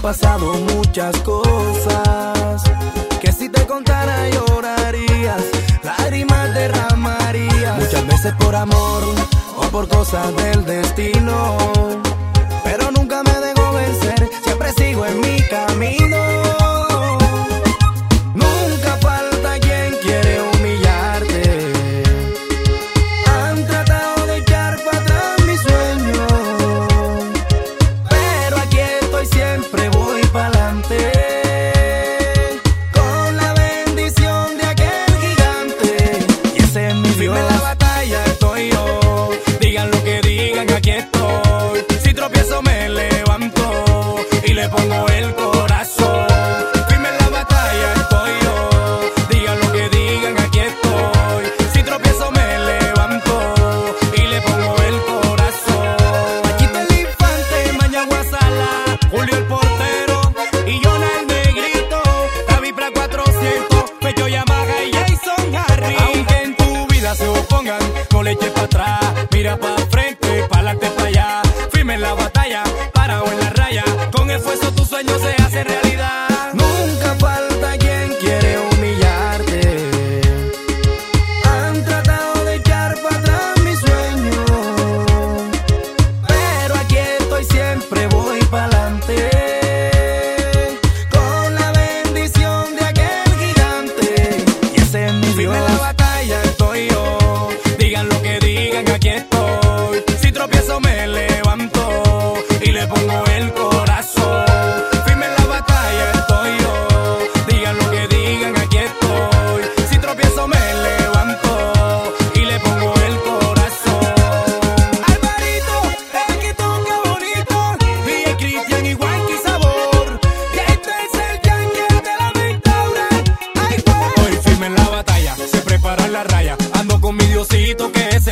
pasado muchas cosas que si te contara llorarías, lágrimas derramarías. Muchas veces por amor o por cosas del destino, aquí estoy. Si tropiezo me levanto y le pongo me levanto y le pongo el corazón.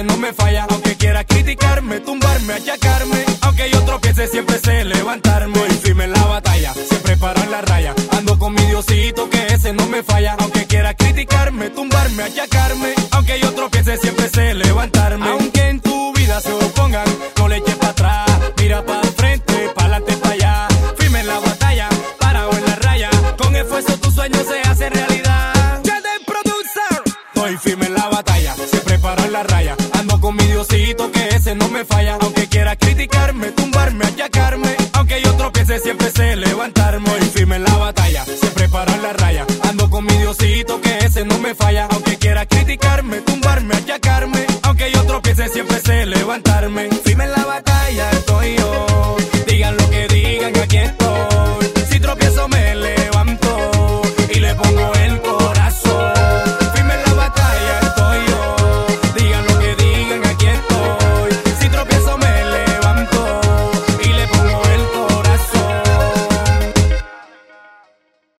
No me falla. Aunque quiera criticarme, tumbarme, achacarme. Aunque yo tropiece, siempre sé levantarme. Estoy firme en la batalla, se prepara la raya. Ando con mi diosito que ese no me falla. Aunque quiera criticarme, tumbarme, achacarme. Aunque yo tropiece, siempre sé levantarme. Aunque en tu vida se opongan, no le eches para atrás. Mira para frente, para adelante, para allá. Firme en la batalla, parado en la raya. Con esfuerzo tus sueños se hacen realidad. Estoy firme en la batalla, se prepara en la raya. Ese no me falla. Aunque quiera criticarme, tumbarme, achacarme. Aunque yo tropiece, siempre sé levantarme. Estoy firme en la batalla, se prepara en la raya. Ando con mi diosito que ese no me falla. Aunque quiera criticarme, tumbarme, achacarme. Aunque yo tropiece, siempre sé levantarme.